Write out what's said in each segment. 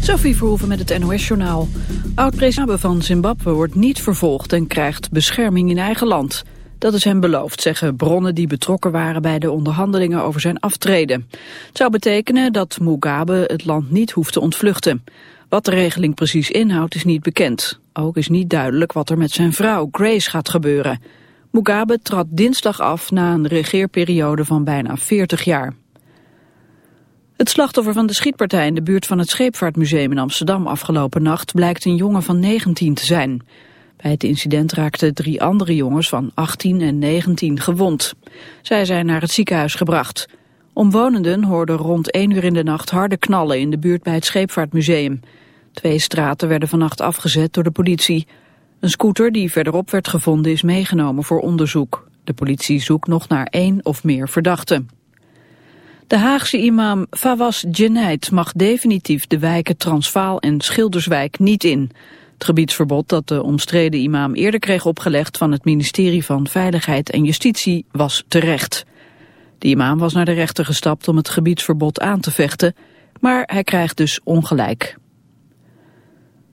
Sophie Verhoeven met het NOS-journaal. Oud-president van Zimbabwe wordt niet vervolgd en krijgt bescherming in eigen land. Dat is hem beloofd, zeggen bronnen die betrokken waren bij de onderhandelingen over zijn aftreden. Het zou betekenen dat Mugabe het land niet hoeft te ontvluchten. Wat de regeling precies inhoudt is niet bekend. Ook is niet duidelijk wat er met zijn vrouw Grace gaat gebeuren. Mugabe trad dinsdag af na een regeerperiode van bijna 40 jaar. Het slachtoffer van de schietpartij in de buurt van het Scheepvaartmuseum in Amsterdam afgelopen nacht blijkt een jongen van 19 te zijn. Bij het incident raakten drie andere jongens van 18 en 19 gewond. Zij zijn naar het ziekenhuis gebracht. Omwonenden hoorden rond 1 uur in de nacht harde knallen in de buurt bij het Scheepvaartmuseum. Twee straten werden vannacht afgezet door de politie. Een scooter die verderop werd gevonden is meegenomen voor onderzoek. De politie zoekt nog naar één of meer verdachten. De Haagse imam Fawaz Geneid mag definitief de wijken Transvaal en Schilderswijk niet in. Het gebiedsverbod dat de omstreden imam eerder kreeg opgelegd van het ministerie van Veiligheid en Justitie was terecht. De imam was naar de rechter gestapt om het gebiedsverbod aan te vechten, maar hij krijgt dus ongelijk.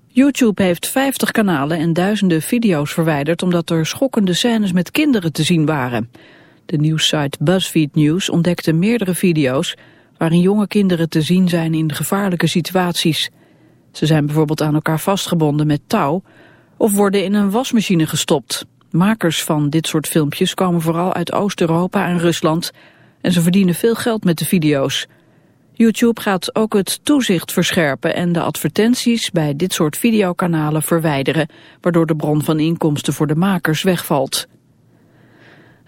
YouTube heeft 50 kanalen en duizenden video's verwijderd omdat er schokkende scènes met kinderen te zien waren. De nieuwssite BuzzFeed News ontdekte meerdere video's waarin jonge kinderen te zien zijn in gevaarlijke situaties. Ze zijn bijvoorbeeld aan elkaar vastgebonden met touw of worden in een wasmachine gestopt. Makers van dit soort filmpjes komen vooral uit Oost-Europa en Rusland en ze verdienen veel geld met de video's. YouTube gaat ook het toezicht verscherpen en de advertenties bij dit soort videokanalen verwijderen, waardoor de bron van inkomsten voor de makers wegvalt.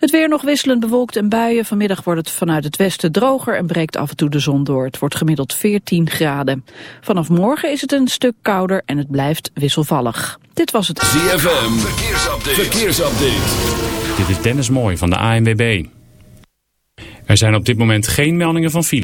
Het weer nog wisselend bewolkt en buien. Vanmiddag wordt het vanuit het westen droger en breekt af en toe de zon door. Het wordt gemiddeld 14 graden. Vanaf morgen is het een stuk kouder en het blijft wisselvallig. Dit was het ZFM. Verkeersupdate. Verkeersupdate. Dit is Dennis Mooi van de ANWB. Er zijn op dit moment geen meldingen van file.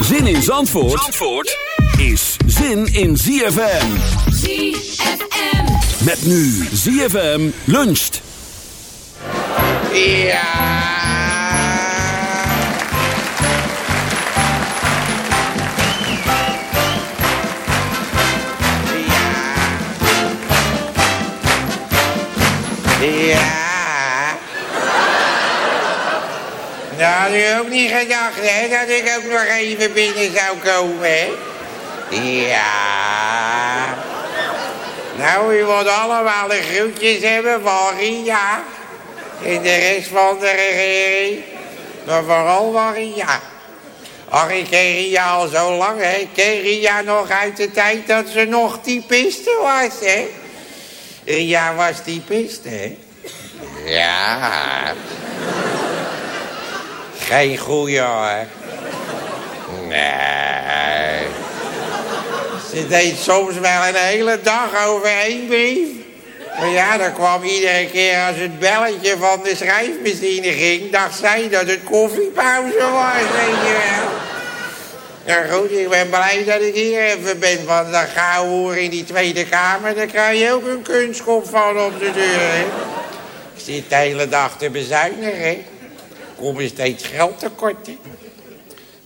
Zin in Zandvoort, Zandvoort is zin in ZFM. ZFM. Met nu ZFM luncht. Ja. Nou, had u ook niet gedacht, hè, dat ik ook nog even binnen zou komen, hè? Ja. Nou, u moet allemaal de groetjes hebben van Ria. En de rest van de regering. Maar vooral van Ria. Ach, ik ken Ria al zo lang, hè. Ik ken Ria nog uit de tijd dat ze nog typiste was, hè. Ria was typiste, hè. Ja. Geen goeie hoor. Nee. Ze deed soms wel een hele dag over één brief. Maar ja, dan kwam iedere keer als het belletje van de schrijfmachine ging... dacht zij dat het koffiepauze was, weet je wel. Ja goed, ik ben blij dat ik hier even ben. Want dan gauw hoor in die Tweede Kamer... dan krijg je ook een kunstkop van op de deur, hè. Ik zit de hele dag te bezuinigen, hè. Kom er steeds geld tekort, hè.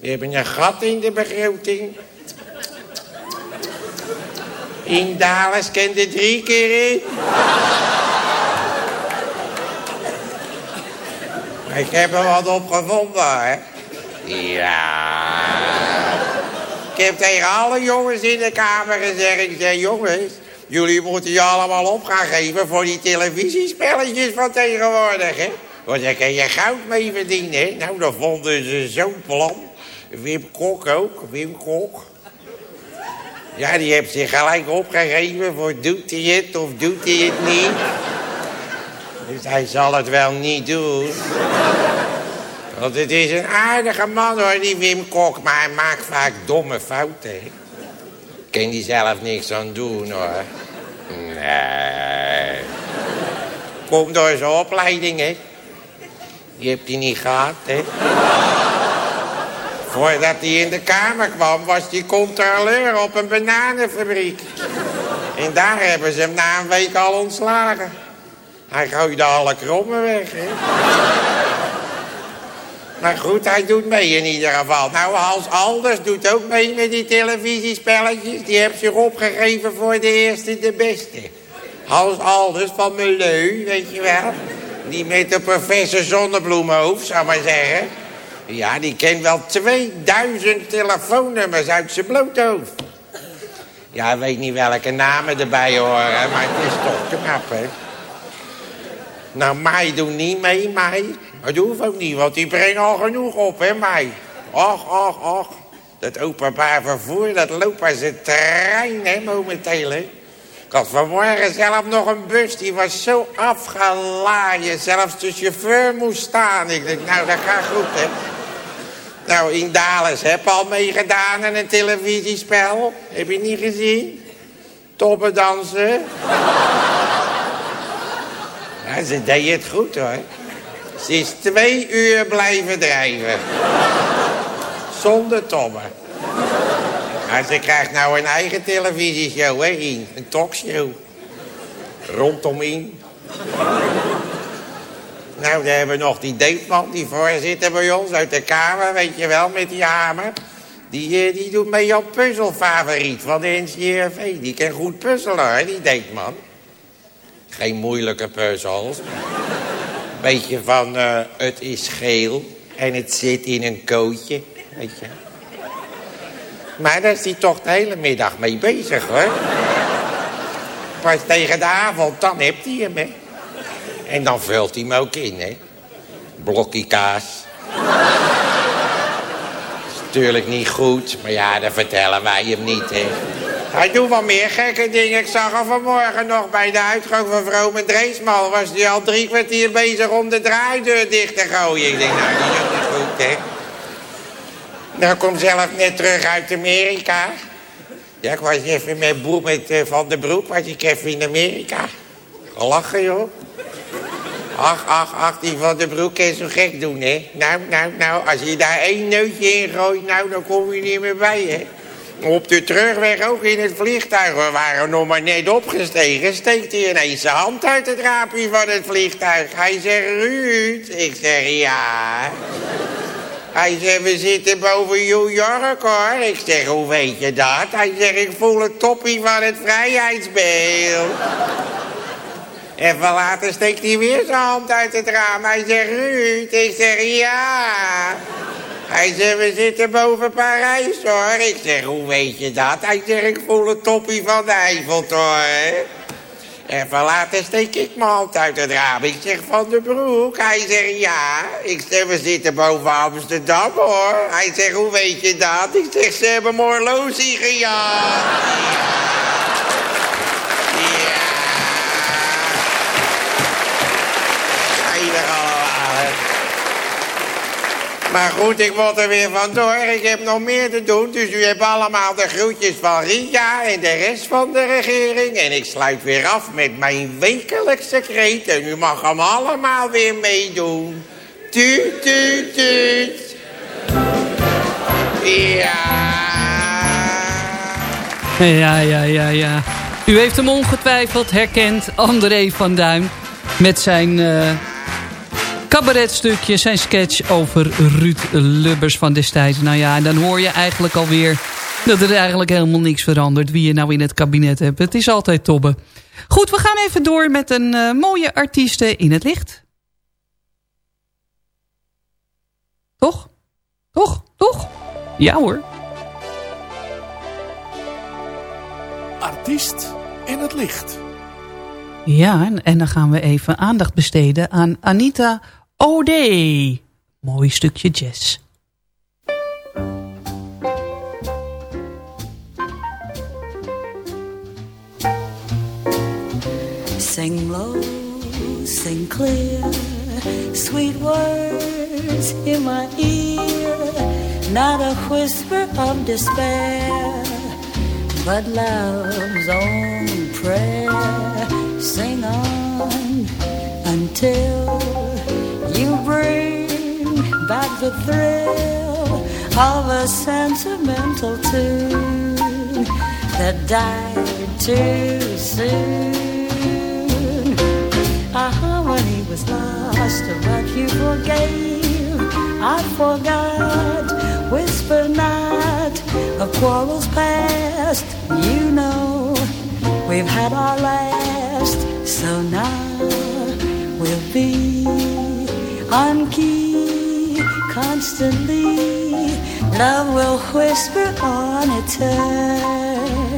We hebben een gat in de begroting. In Dallas kende drie keer in. Ik heb er wat op gevonden, hè. Ja. Ik heb tegen alle jongens in de kamer gezegd... Ik zeg, jongens, jullie moeten je allemaal op gaan geven... voor die televisiespelletjes van tegenwoordig, hè. Want daar kan je goud mee verdienen, hè. Nou, dan vonden ze zo'n plan. Wim Kok ook, Wim Kok. Ja, die heeft zich gelijk opgegeven voor doet hij het of doet hij het niet. Dus hij zal het wel niet doen. Want het is een aardige man hoor, die Wim Kok. Maar hij maakt vaak domme fouten. Kan die zelf niks aan doen hoor. Nee. Komt door zijn opleiding, hè. Die heeft hij niet gehad, hè. Voordat hij in de kamer kwam, was hij controleur op een bananenfabriek. En daar hebben ze hem na een week al ontslagen. Hij gooide alle krommen weg, hè. Maar goed, hij doet mee in ieder geval. Nou, Hans Alders doet ook mee met die televisiespelletjes. Die heeft zich opgegeven voor de eerste de beste. Hans Alders van Meleu, weet je wel. Die met de professor Zonnebloemhoofd, zou ik maar zeggen. Ja, die kent wel 2000 telefoonnummers uit zijn bloothoofd. Ja, hij weet niet welke namen erbij horen, maar het is toch knap, hè. Nou, mij doet niet mee, mij. Dat hoeft ook niet, want die brengen al genoeg op, hè, mij. Och, och, och. Dat openbaar vervoer, dat loopt als een trein, hè, momenteel, hè. Ik had vanmorgen zelf nog een bus, die was zo afgelaaien. Zelfs de chauffeur moest staan. Ik denk, nou, dat gaat goed, hè. Nou, in Dallas heb al meegedaan aan een televisiespel. Heb je niet gezien? Toppen dansen. Ja, ze deed het goed, hoor. Ze is twee uur blijven drijven. Zonder tobben. Maar ze krijgt nou een eigen televisieshow, hè, In. Een talkshow. Rondomin. Nou, dan hebben we nog die Deetman, die voorzitter bij ons uit de Kamer, weet je wel, met die hamer. Die, eh, die doet mee jouw puzzelfavoriet van de NCRV. Die kan goed puzzelen, hè, die Deetman. Geen moeilijke puzzels. Beetje van, eh, het is geel en het zit in een kootje, weet je. Maar daar is hij toch de hele middag mee bezig, hoor. Pas tegen de avond, dan hebt hij hem, hè. En dan vult hij hem ook in, hè. Blokkie kaas. is natuurlijk niet goed, maar ja, dat vertellen wij hem niet, hè. Hij doet wel meer gekke dingen. Ik zag hem vanmorgen nog bij de uitgang van Vrome Dreesmal. Was hij al drie kwartier bezig om de draaideur dicht te gooien. Ik denk, nou, die is niet goed, hè. Nou, kom zelf net terug uit Amerika. Ja, ik was even met, Broek, met eh, Van der Broek, was ik even in Amerika. Gelachen, joh. Ach, ach, ach, die Van der Broek kan zo gek doen, hè. Nou, nou, nou, als je daar één neutje in gooit, nou, dan kom je niet meer bij, hè. Op de terugweg ook in het vliegtuig. We waren nog maar net opgestegen. Steekt hij ineens zijn hand uit het raampje van het vliegtuig. Hij zegt, Ruud. Ik zeg, ja. Hij zegt, we zitten boven New York, hoor. Ik zeg, hoe weet je dat? Hij zegt, ik voel het toppie van het vrijheidsbeeld. Even later steekt hij weer zijn hand uit het raam. Hij zegt, Ruud. Ik zeg, ja. Hij zegt, we zitten boven Parijs, hoor. Ik zeg, hoe weet je dat? Hij zegt, ik voel het toppie van de Eiffeltoren. Even later steek ik mijn hand uit het raam. Ik zeg, Van de Broek. Hij zegt, ja. Ik zeg, we zitten boven Amsterdam, hoor. Hij zegt, hoe weet je dat? Ik zeg, ze hebben mijn horloge gejat. Maar goed, ik moet er weer vandoor. Ik heb nog meer te doen. Dus u hebt allemaal de groetjes van Ria en de rest van de regering. En ik sluit weer af met mijn wekelijkse kreet. En u mag hem allemaal weer meedoen. Tuut, tuut, tuut. Ja. Ja, ja, ja, ja. U heeft hem ongetwijfeld herkend. André van Duin. Met zijn uh, cabaretstukje, zijn sketch over Ruud Lubbers van destijds. Nou ja, en dan hoor je eigenlijk alweer dat er eigenlijk helemaal niks verandert. Wie je nou in het kabinet hebt. Het is altijd tobbe. Goed, we gaan even door met een uh, mooie artieste in het licht. Toch? Toch? Toch? Ja hoor. Artiest in het licht. Ja, en dan gaan we even aandacht besteden aan Anita O'Day. Mooi stukje jazz. Sing low, sing clear, sweet words in my ear, not a whisper of despair but love's own prayer. Sing on until you bring back the thrill of a sentimental tune that died too soon. Our harmony was lost, but you forgave. I forgot. Whisper not of quarrels past you know we've had our last, so now we'll be on key constantly. Love will whisper on eternally.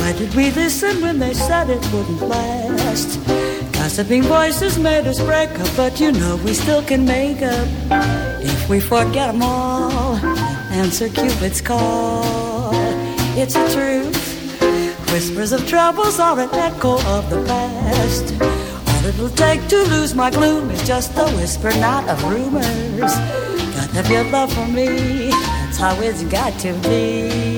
Why did we listen when they said it wouldn't last? Gossiping voices made us break up, but you know we still can make up if we forget them all. Answer Cupid's call. It's a truth. Whispers of troubles are an echo of the past. All it'll take to lose my gloom is just a whisper, not of rumors. Gotta feel love for me. That's how it's got to be.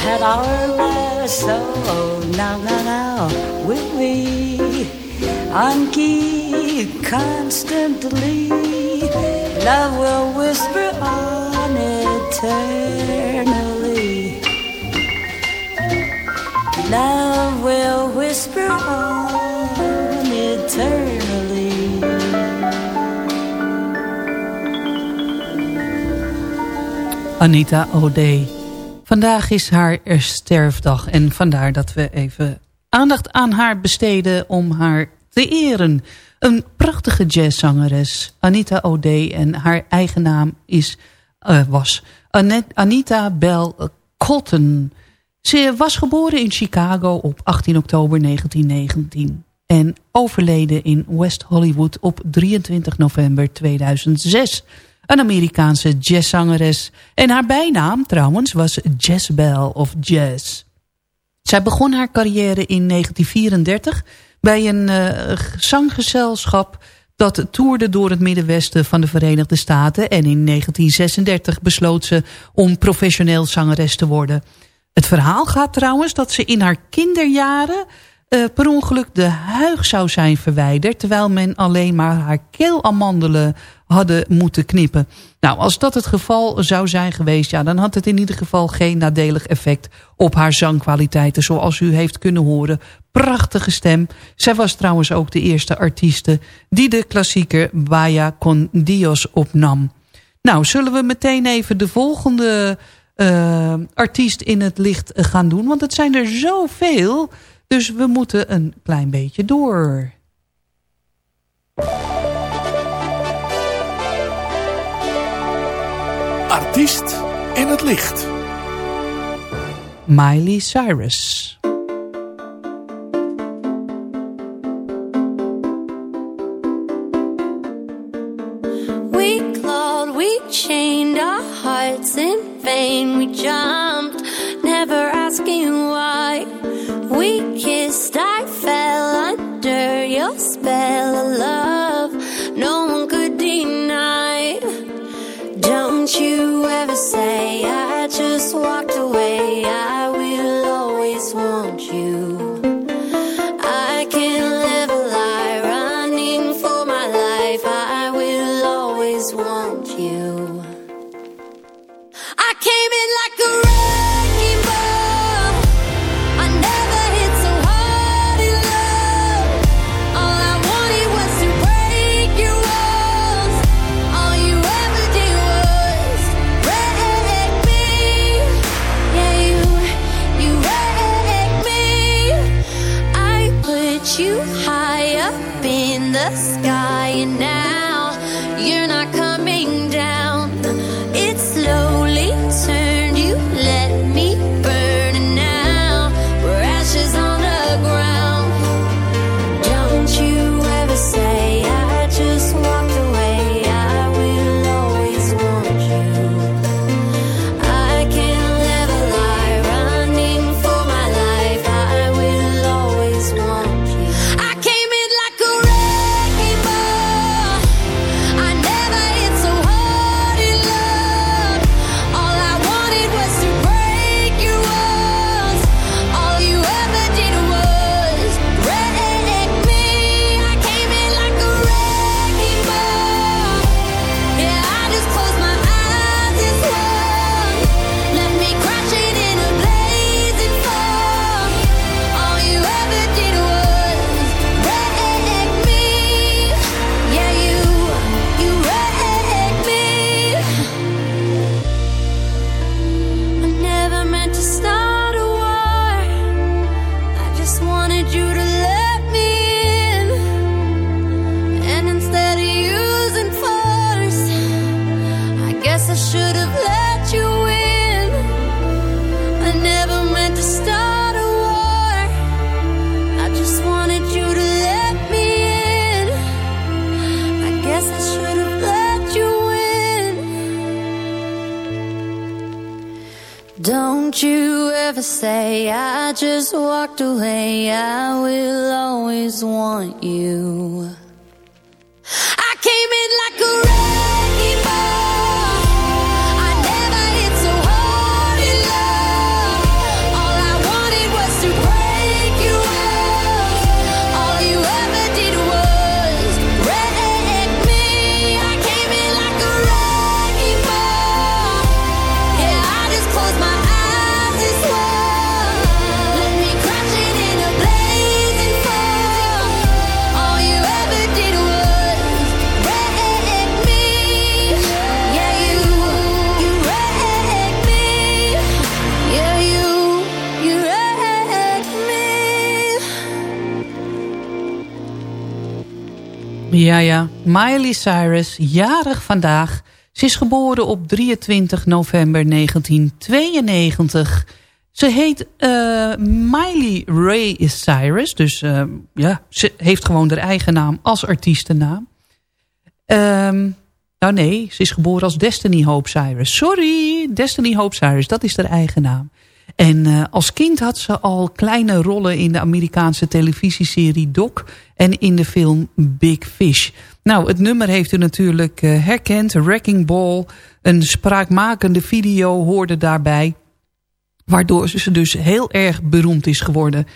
had our last, oh, now, now, now, with me. On key, constantly, love will whisper on eternally. Love will whisper on eternally. Anita O'Day. Vandaag is haar sterfdag en vandaar dat we even aandacht aan haar besteden om haar te eren. Een prachtige jazzzangeres, Anita O'Day. En haar eigen naam is, uh, was Anita Bell Cotton. Ze was geboren in Chicago op 18 oktober 1919. En overleden in West Hollywood op 23 november 2006. Een Amerikaanse jazzzangeres. En haar bijnaam trouwens was Jazzbell of Jazz. Zij begon haar carrière in 1934 bij een uh, zanggezelschap dat toerde door het middenwesten van de Verenigde Staten. En in 1936 besloot ze om professioneel zangeres te worden. Het verhaal gaat trouwens dat ze in haar kinderjaren uh, per ongeluk de huig zou zijn verwijderd... terwijl men alleen maar haar keelamandelen hadden moeten knippen. Nou, als dat het geval zou zijn geweest... Ja, dan had het in ieder geval geen nadelig effect op haar zangkwaliteiten... zoals u heeft kunnen horen. Prachtige stem. Zij was trouwens ook de eerste artieste... die de klassieker Vaya con Dios opnam. Nou, zullen we meteen even de volgende uh, artiest in het licht gaan doen? Want het zijn er zoveel... Dus we moeten een klein beetje door. Artiest in het licht. Miley Cyrus. Ja, ja. Miley Cyrus, jarig vandaag. Ze is geboren op 23 november 1992. Ze heet uh, Miley Ray Cyrus. Dus eh, ja, ze heeft gewoon haar eigen naam als artiestennaam. Um, nou nee, ze is geboren als Destiny Hope Cyrus. Sorry, Destiny Hope Cyrus, dat is haar eigen naam. En eh, als kind had ze al kleine rollen in de Amerikaanse televisieserie Doc en in de film Big Fish. Nou, het nummer heeft u natuurlijk eh, herkend. Wrecking Ball, een spraakmakende video hoorde daarbij. Waardoor ze dus heel erg beroemd is geworden.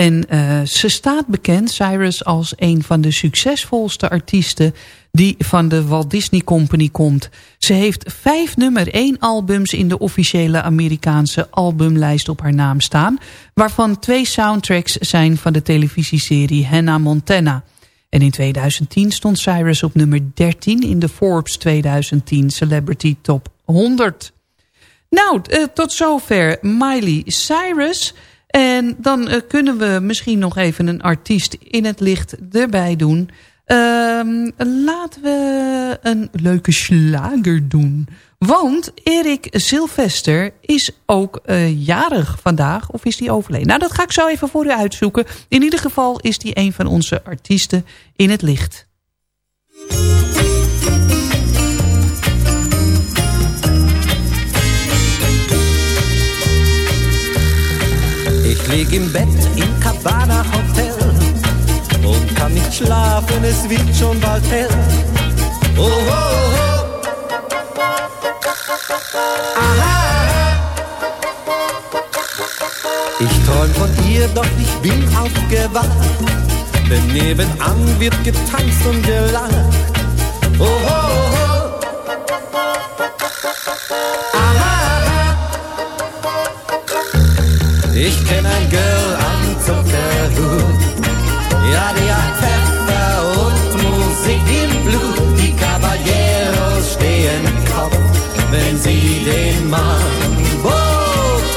En eh, ze staat bekend, Cyrus, als een van de succesvolste artiesten die van de Walt Disney Company komt. Ze heeft vijf nummer 1 albums in de officiële Amerikaanse albumlijst op haar naam staan... waarvan twee soundtracks zijn van de televisieserie Hannah Montana. En in 2010 stond Cyrus op nummer 13 in de Forbes 2010 Celebrity Top 100. Nou, eh, tot zover Miley Cyrus... En dan eh, kunnen we misschien nog even een artiest in het licht erbij doen. Um, laten we een leuke slager doen. Want Erik Silvester is ook eh, jarig vandaag. Of is die overleden? Nou, dat ga ik zo even voor u uitzoeken. In ieder geval is die een van onze artiesten in het licht. Lig in bed in Cabana Hotel und kann nicht schlafen, es wird schon bald hell. Oh, oh, oh. Aha. Ich träum von ihr, doch ich bin aufgewacht. Denn nebenan wird getanzt und gelacht. Oh, oh, oh. Ich kenn ein Girl am Zuckerhut. Ja, die hat Pfeffer und Musik im Blut. Die Caballeros stehen Kopf, wenn sie den Mambo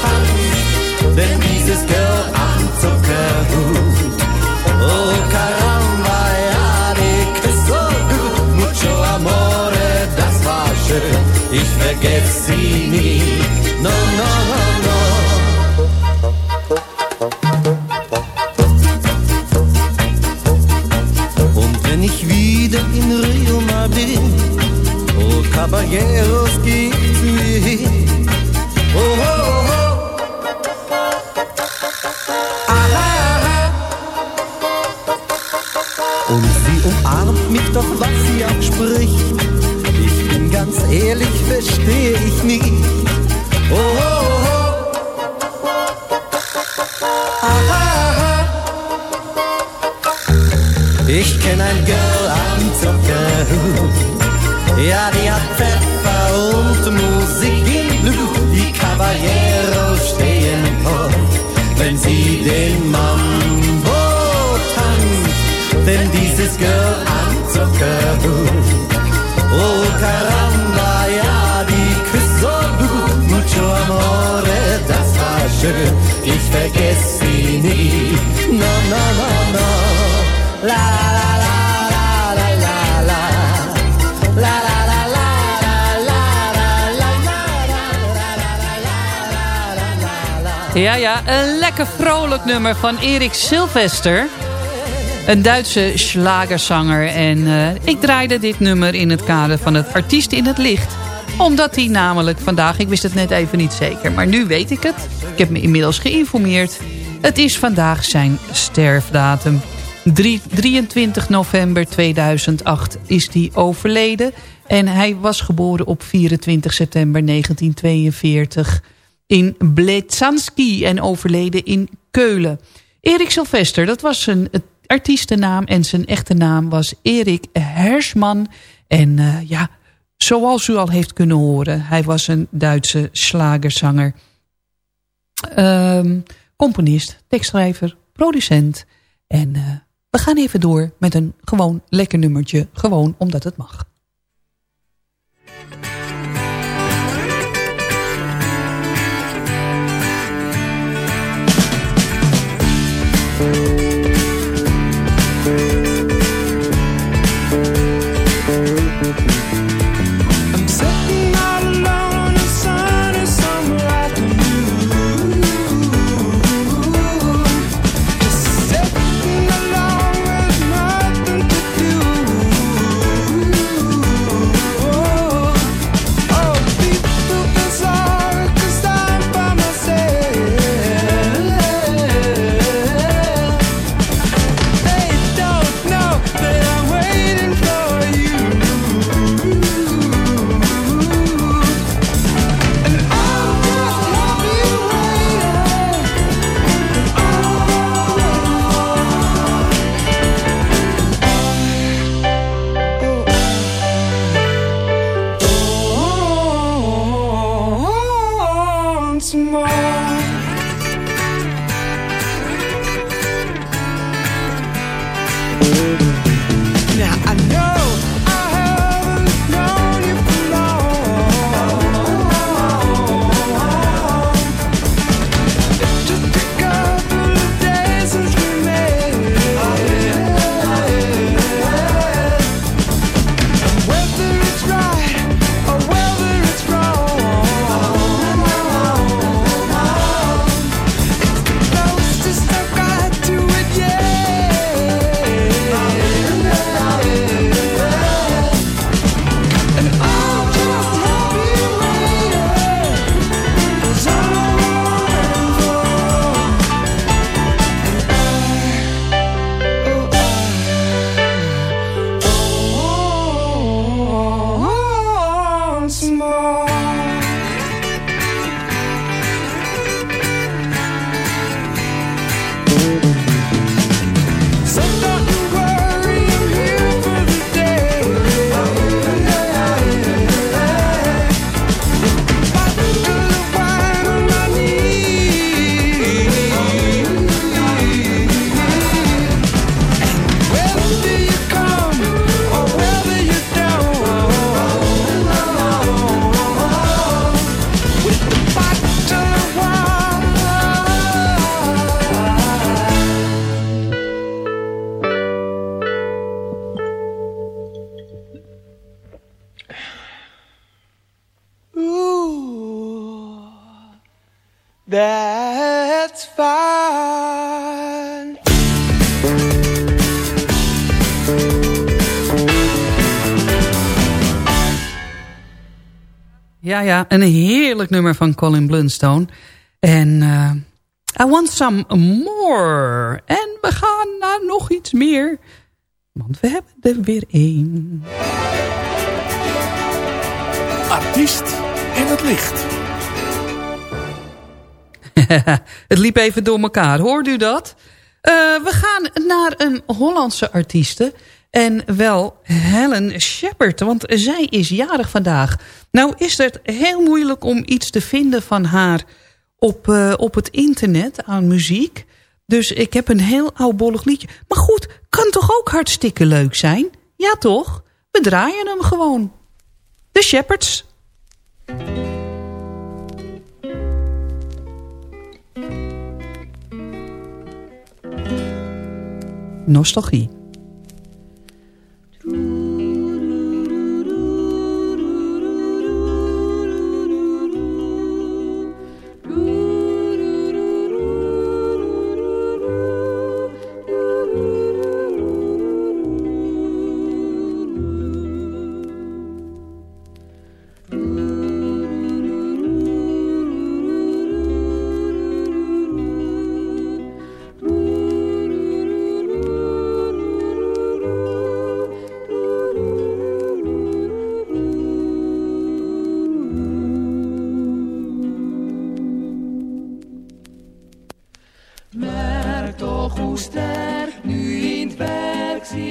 tanzt. Denn dieses Girl am Zuckerhut. Oh, caramba, ja, die küsst so gut. Mucho amore, das war schön. Ich vergess sie nie. No, no, no, Caballeros, gibt's mir. Oh, oh, oh. Aha, aha. Und sie umarmt mich doch, was sie auch spricht. Ich bin ganz ehrlich, verstehe ich nicht. Oh, oh, oh. Ich kenn ein Girl am Zuckerhut. Ja, die hat Pfeffer und Musik im Blut. Die Caballeros stehen auf, wenn sie den Mambo tanzt. Denn dieses Girl am Zuckerhut. Oh, caramba, ja, die küsst so gut. Mucho amore, das war schön. Ich vergess sie nie. No, no, no, no. La Ja, ja, een lekker vrolijk nummer van Erik Sylvester. Een Duitse slagerzanger. En uh, ik draaide dit nummer in het kader van het Artiest in het Licht. Omdat hij namelijk vandaag, ik wist het net even niet zeker... maar nu weet ik het. Ik heb me inmiddels geïnformeerd. Het is vandaag zijn sterfdatum. 23 november 2008 is hij overleden. En hij was geboren op 24 september 1942 in Blezanski en overleden in Keulen. Erik Sylvester, dat was zijn artiestennaam en zijn echte naam was Erik Hersman. En uh, ja, zoals u al heeft kunnen horen, hij was een Duitse slagerzanger. Um, componist, tekstschrijver, producent en... Uh, we gaan even door met een gewoon lekker nummertje. Gewoon omdat het mag. That's fine. Ja, ja, een heerlijk nummer van Colin Blunstone. En uh, I want some more. En we gaan naar nog iets meer. Want we hebben er weer één. Artiest in het licht. het liep even door elkaar, hoort u dat? Uh, we gaan naar een Hollandse artieste... En wel Helen Shepard, want zij is jarig vandaag. Nou is het heel moeilijk om iets te vinden van haar op, uh, op het internet aan muziek. Dus ik heb een heel oudbollig liedje. Maar goed, kan toch ook hartstikke leuk zijn? Ja toch? We draaien hem gewoon. De Shepherds. Nostalgie.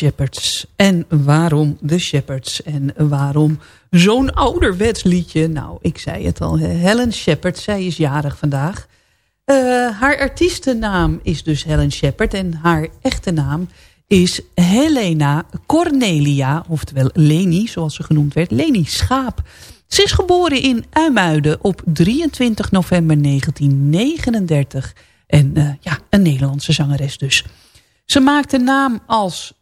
Shepherds. En waarom de Shepherds? En waarom zo'n ouderwets liedje? Nou, ik zei het al, Helen Shepard, zij is jarig vandaag. Uh, haar artiestennaam is dus Helen Shepard en haar echte naam is Helena Cornelia, oftewel Leni, zoals ze genoemd werd, Leni Schaap. Ze is geboren in Uimuiden op 23 november 1939 en uh, ja, een Nederlandse zangeres dus. Ze maakte naam als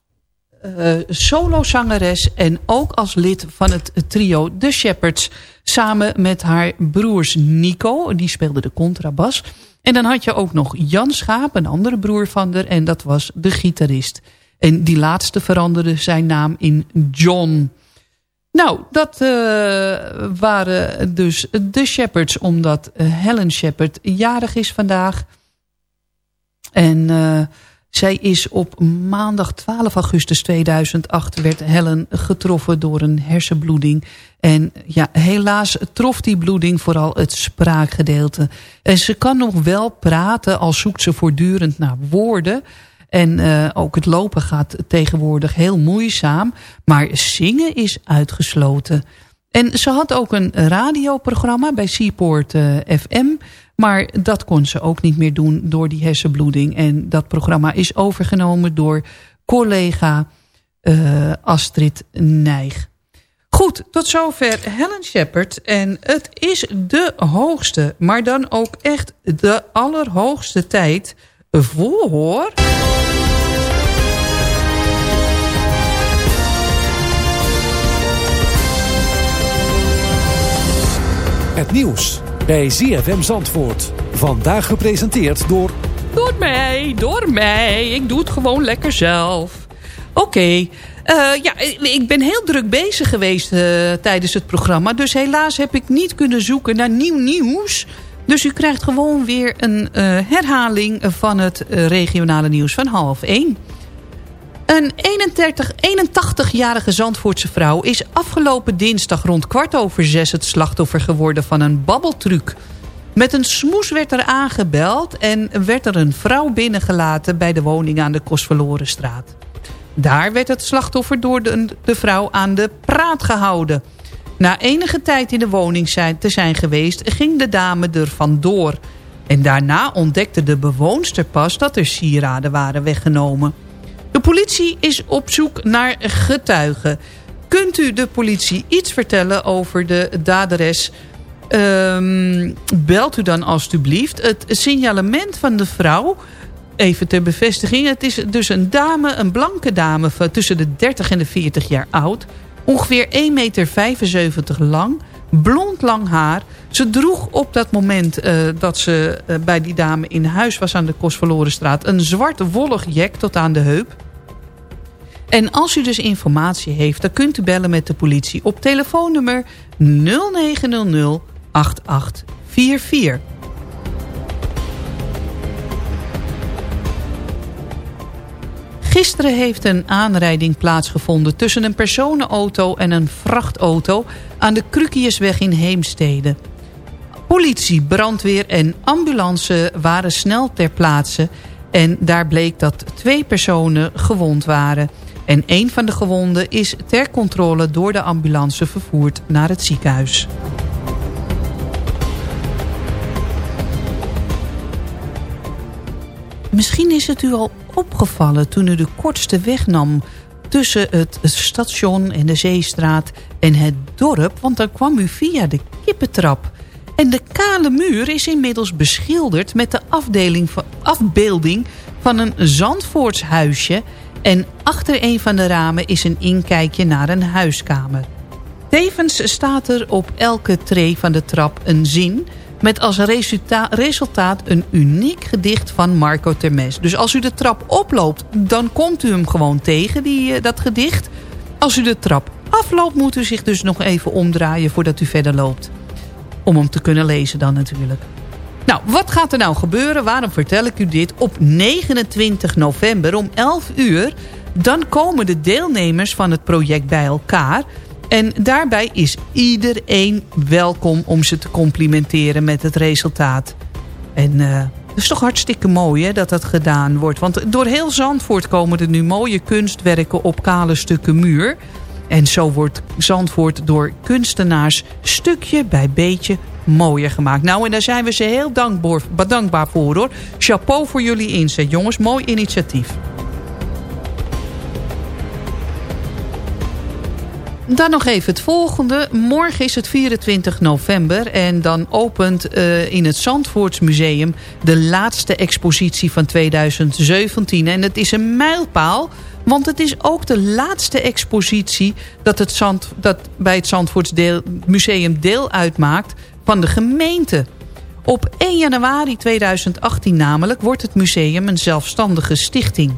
uh, solozangeres en ook als lid van het trio The Shepherds. Samen met haar broers Nico, die speelde de contrabas. En dan had je ook nog Jan Schaap, een andere broer van haar. En dat was de gitarist. En die laatste veranderde zijn naam in John. Nou, dat uh, waren dus de Shepherds, omdat Helen Shepard jarig is vandaag. En uh, zij is op maandag 12 augustus 2008 werd Helen getroffen door een hersenbloeding. En ja, helaas trof die bloeding vooral het spraakgedeelte. En ze kan nog wel praten, al zoekt ze voortdurend naar woorden. En uh, ook het lopen gaat tegenwoordig heel moeizaam. Maar zingen is uitgesloten. En ze had ook een radioprogramma bij Seaport uh, FM. Maar dat kon ze ook niet meer doen door die hersenbloeding. En dat programma is overgenomen door collega uh, Astrid Nijg. Goed, tot zover Helen Shepard. En het is de hoogste, maar dan ook echt de allerhoogste tijd voor... Het nieuws bij ZFM Zandvoort. Vandaag gepresenteerd door... Door mij, door mij. Ik doe het gewoon lekker zelf. Oké, uh, ja, ik ben heel druk bezig geweest uh, tijdens het programma. Dus helaas heb ik niet kunnen zoeken naar nieuw nieuws. Dus u krijgt gewoon weer een uh, herhaling van het regionale nieuws van half 1. Een 81-jarige Zandvoortse vrouw is afgelopen dinsdag rond kwart over zes het slachtoffer geworden van een babbeltruc. Met een smoes werd er aangebeld en werd er een vrouw binnengelaten bij de woning aan de Kostverlorenstraat. Daar werd het slachtoffer door de, de vrouw aan de praat gehouden. Na enige tijd in de woning zijn, te zijn geweest ging de dame er vandoor. En daarna ontdekte de bewoonster pas dat er sieraden waren weggenomen. De politie is op zoek naar getuigen. Kunt u de politie iets vertellen over de daderes? Um, belt u dan alstublieft. Het signalement van de vrouw, even ter bevestiging... het is dus een dame, een blanke dame van tussen de 30 en de 40 jaar oud... ongeveer 1,75 meter lang, blond lang haar... Ze droeg op dat moment uh, dat ze uh, bij die dame in huis was aan de Kostverlorenstraat... een zwart wollig jek tot aan de heup. En als u dus informatie heeft, dan kunt u bellen met de politie op telefoonnummer 0900 8844. Gisteren heeft een aanrijding plaatsgevonden tussen een personenauto en een vrachtauto aan de Krukiusweg in Heemstede. Politie, brandweer en ambulance waren snel ter plaatse en daar bleek dat twee personen gewond waren. En een van de gewonden is ter controle door de ambulance vervoerd naar het ziekenhuis. Misschien is het u al opgevallen toen u de kortste weg nam... tussen het station en de Zeestraat en het dorp... want dan kwam u via de kippentrap. En de kale muur is inmiddels beschilderd met de afdeling van, afbeelding van een Zandvoortshuisje... en achter een van de ramen is een inkijkje naar een huiskamer. Tevens staat er op elke tree van de trap een zin met als resultaat een uniek gedicht van Marco Termes. Dus als u de trap oploopt, dan komt u hem gewoon tegen, die, uh, dat gedicht. Als u de trap afloopt, moet u zich dus nog even omdraaien voordat u verder loopt. Om hem te kunnen lezen dan natuurlijk. Nou, wat gaat er nou gebeuren? Waarom vertel ik u dit? Op 29 november om 11 uur... dan komen de deelnemers van het project bij elkaar... En daarbij is iedereen welkom om ze te complimenteren met het resultaat. En uh, het is toch hartstikke mooi hè, dat dat gedaan wordt. Want door heel Zandvoort komen er nu mooie kunstwerken op kale stukken muur. En zo wordt Zandvoort door kunstenaars stukje bij beetje mooier gemaakt. Nou, en daar zijn we ze heel dankbaar, dankbaar voor hoor. Chapeau voor jullie inzet, jongens. Mooi initiatief. Dan nog even het volgende. Morgen is het 24 november en dan opent uh, in het Zandvoortsmuseum de laatste expositie van 2017. En het is een mijlpaal, want het is ook de laatste expositie dat, het Zand, dat bij het Zandvoortsmuseum deel uitmaakt van de gemeente. Op 1 januari 2018 namelijk wordt het museum een zelfstandige stichting.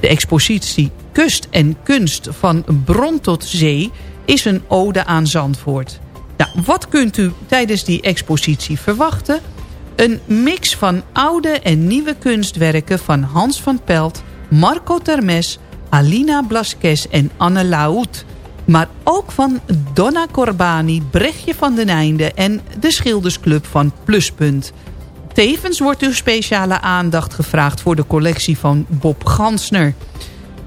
De expositie Kust en Kunst van Bron tot Zee is een ode aan Zandvoort. Nou, wat kunt u tijdens die expositie verwachten? Een mix van oude en nieuwe kunstwerken van Hans van Pelt, Marco Termes, Alina Blaskes en Anne Laout. Maar ook van Donna Corbani, Brechtje van den Einde en de Schildersclub van Pluspunt. Tevens wordt uw speciale aandacht gevraagd voor de collectie van Bob Gansner.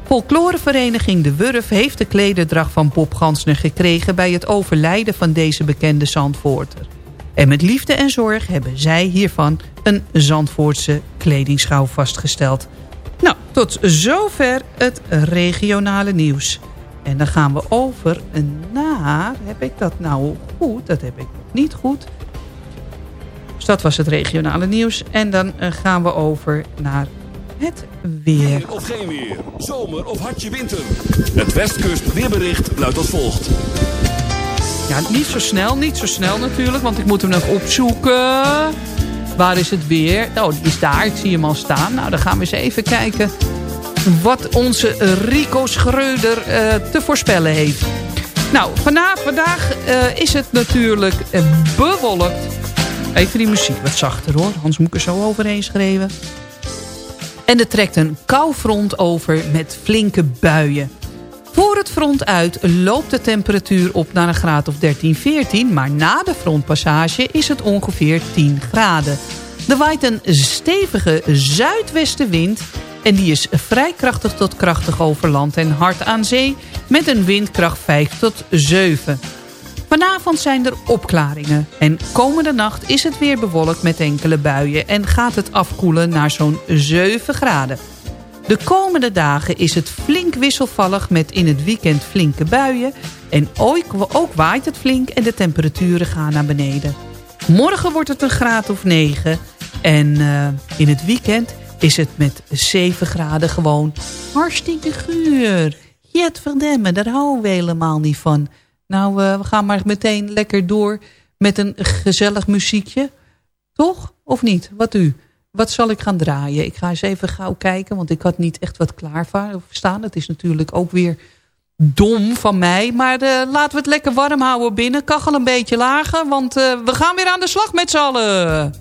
Folklorevereniging De Wurf heeft de klederdracht van Bob Gansner gekregen... bij het overlijden van deze bekende Zandvoorter. En met liefde en zorg hebben zij hiervan een Zandvoortse kledingschouw vastgesteld. Nou, tot zover het regionale nieuws. En dan gaan we over naar... Heb ik dat nou goed? Dat heb ik niet goed. Dus dat was het regionale nieuws. En dan eh, gaan we over naar het weer. Of geen weer, zomer of hartje winter. Het Westkust weerbericht luidt als volgt. Ja, niet zo snel, niet zo snel natuurlijk, want ik moet hem nog opzoeken. Waar is het weer? Oh, die is daar, ik zie hem al staan. Nou, dan gaan we eens even kijken wat onze Rico Schreuder uh, te voorspellen heeft. Nou, vandaag, uh, is het natuurlijk uh, bewolkt. Even die muziek wat zachter hoor, anders moet ik er zo overheen schreeuwen. En er trekt een koufront over met flinke buien. Voor het front uit loopt de temperatuur op naar een graad of 13, 14... maar na de frontpassage is het ongeveer 10 graden. Er waait een stevige zuidwestenwind... en die is vrij krachtig tot krachtig over land en hard aan zee... met een windkracht 5 tot 7. Vanavond zijn er opklaringen en komende nacht is het weer bewolkt met enkele buien... en gaat het afkoelen naar zo'n 7 graden. De komende dagen is het flink wisselvallig met in het weekend flinke buien... en ook, ook waait het flink en de temperaturen gaan naar beneden. Morgen wordt het een graad of 9 en uh, in het weekend is het met 7 graden gewoon hartstikke guur. Jet verdemmen, daar houden we helemaal niet van... Nou, uh, we gaan maar meteen lekker door met een gezellig muziekje. Toch? Of niet? Wat u? Wat zal ik gaan draaien? Ik ga eens even gauw kijken, want ik had niet echt wat klaar staan. Dat is natuurlijk ook weer dom van mij. Maar uh, laten we het lekker warm houden binnen. Kachel een beetje lager, want uh, we gaan weer aan de slag met z'n allen.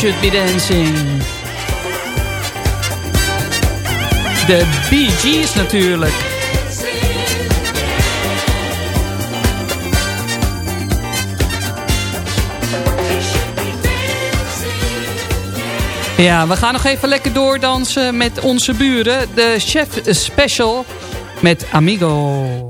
Should be dancing. De Bee Gees natuurlijk. Ja, we gaan nog even lekker doordansen met onze buren. De Chef Special met Amigo.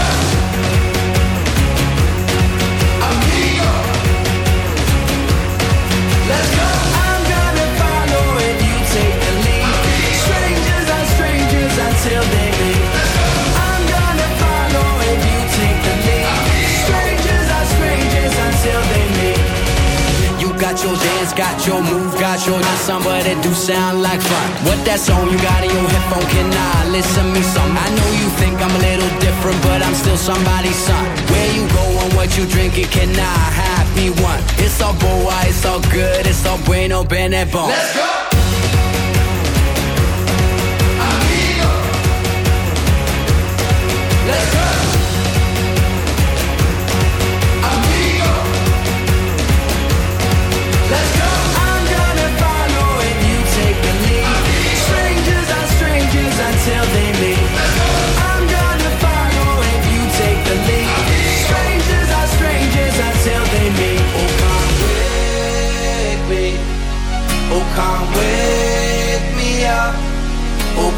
Got your move, got your not some, but it do sound like fun. What that song you got in your headphone? Can I listen me some? I know you think I'm a little different, but I'm still somebody's son. Where you going, what you drinking? Can I have me one? It's all boy, it's all good, it's all bueno, bene bon. Let's go.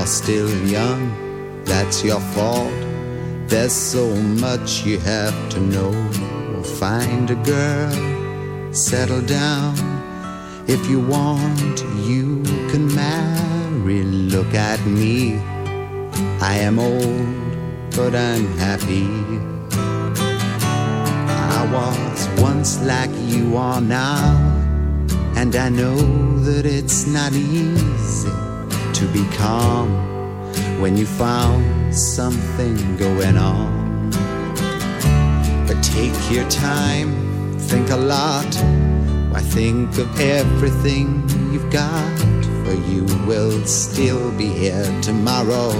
You're still young, that's your fault. There's so much you have to know. Find a girl, settle down. If you want, you can marry. Look at me. I am old, but I'm happy. I was once like you are now, and I know that it's not easy to be calm when you found something going on. But take your time, think a lot. Why think of everything you've got? For you will still be here tomorrow,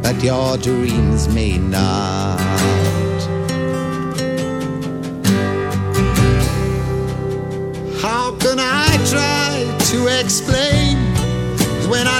but your dreams may not. How can I try to explain when I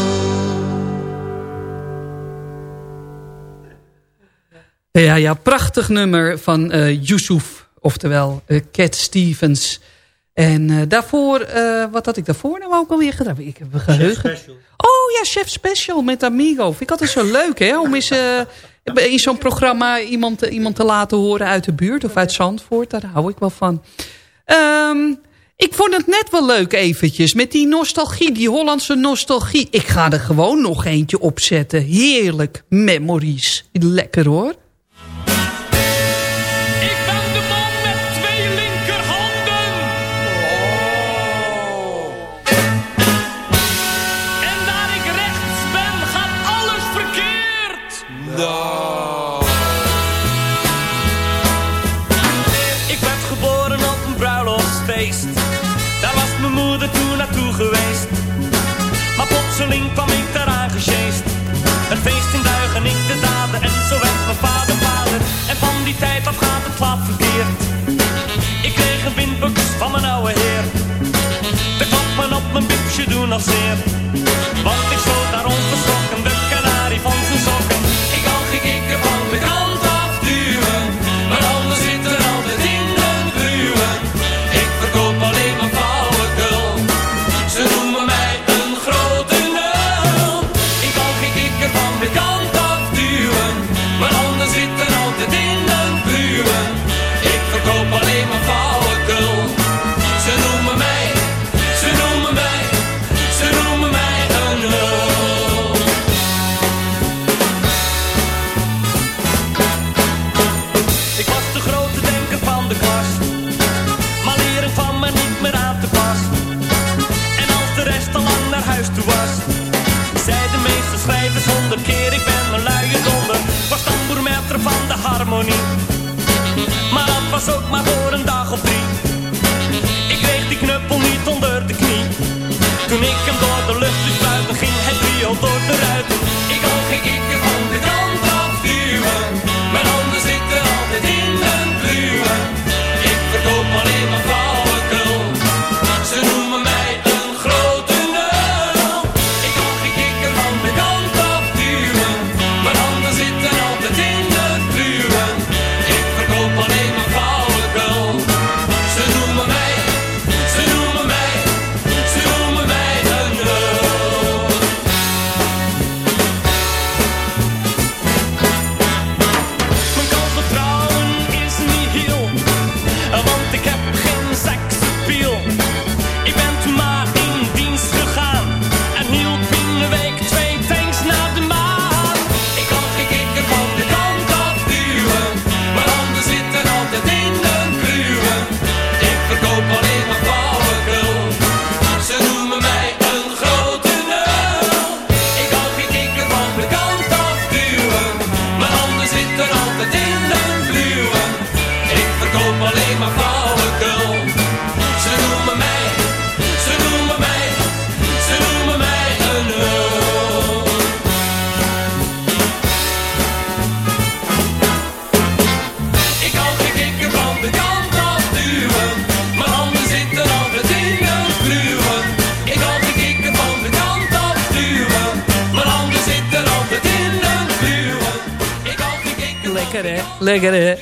Ja, ja, prachtig nummer van eh Yusuf, oftewel eh, Cat Stevens. En eh, daarvoor, wat had ik daarvoor nou ook alweer gedaan? Ik heb geheugen. Oh ja, Chef Special met Amigo. Vind ik altijd zo leuk, hè? Om eens in zo'n programma iemand, iemand te laten horen uit de buurt of uit Zandvoort. Daar hou ik wel van. Ehm, ik vond het net wel leuk eventjes met die nostalgie, die Hollandse nostalgie. Ik ga er gewoon nog eentje opzetten. Heerlijk. Memories. Lekker hoor. Naartoe geweest. Maar plotseling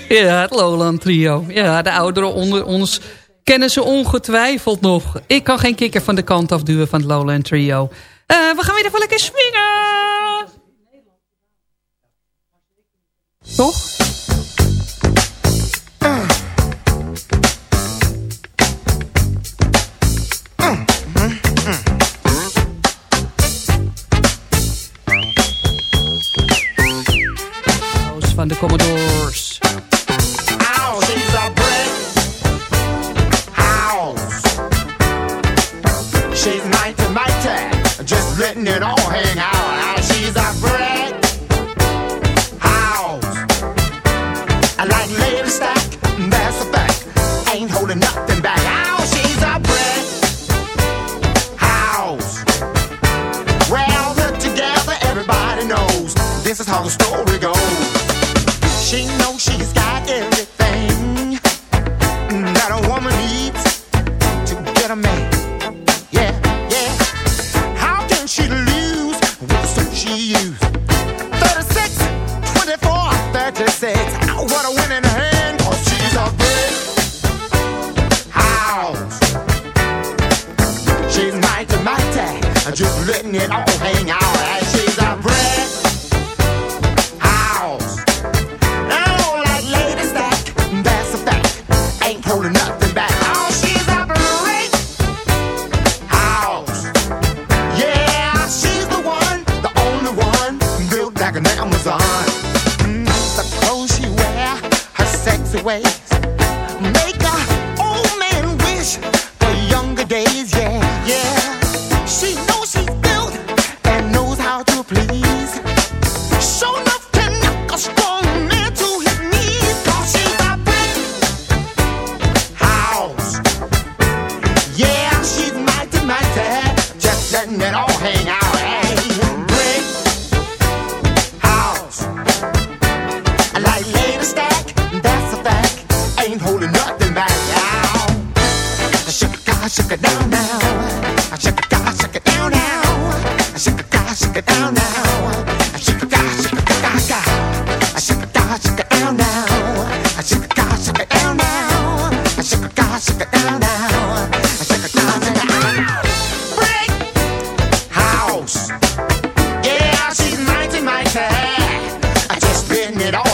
Ja, het Lowland Trio. Ja, de ouderen onder ons kennen ze ongetwijfeld nog. Ik kan geen kikker van de kant afduwen van het Lowland Trio. Eh, we gaan weer even lekker swingen! Toch? van de Commodore. how the story goes. She knows bend it all.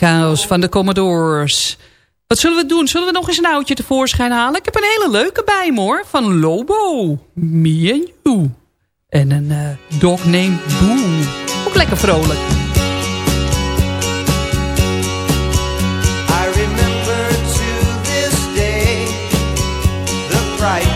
Van de Commodores. Wat zullen we doen? Zullen we nog eens een oudje tevoorschijn halen? Ik heb een hele leuke bij me hoor. Van Lobo. Me and You. En een eh, dog named Boom. Ook lekker vrolijk. I remember to this day the price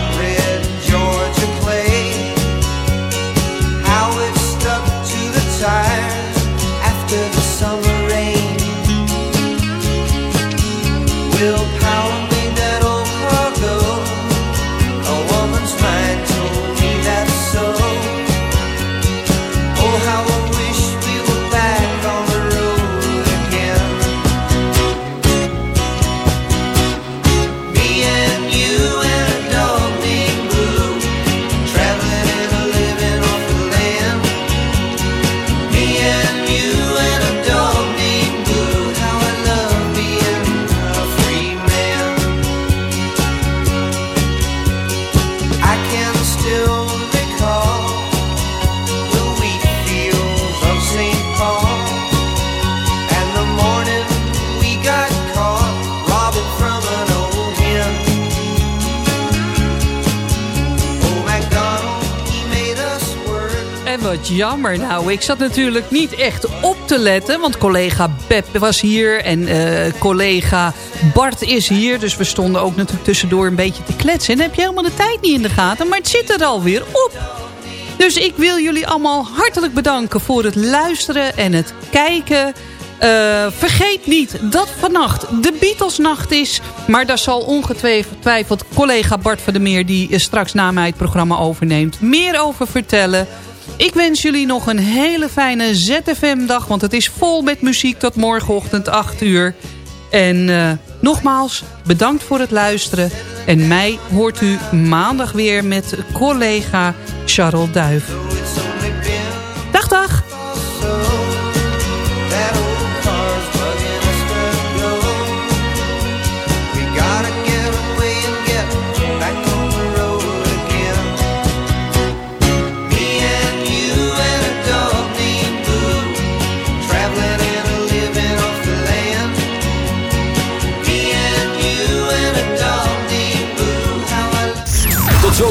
jammer. Nou, ik zat natuurlijk niet echt op te letten. Want collega Beb was hier en eh, collega Bart is hier. Dus we stonden ook natuurlijk tussendoor een beetje te kletsen. En heb je helemaal de tijd niet in de gaten. Maar het zit er alweer op. Dus ik wil jullie allemaal hartelijk bedanken voor het luisteren en het kijken. Eh, vergeet niet dat vannacht de Beatlesnacht is. Maar daar zal ongetwijfeld collega Bart van der Meer... die eh, straks na mij het programma overneemt... meer over vertellen. Ik wens jullie nog een hele fijne ZFM-dag... want het is vol met muziek tot morgenochtend 8 uur. En uh, nogmaals, bedankt voor het luisteren. En mij hoort u maandag weer met collega Charles Duif.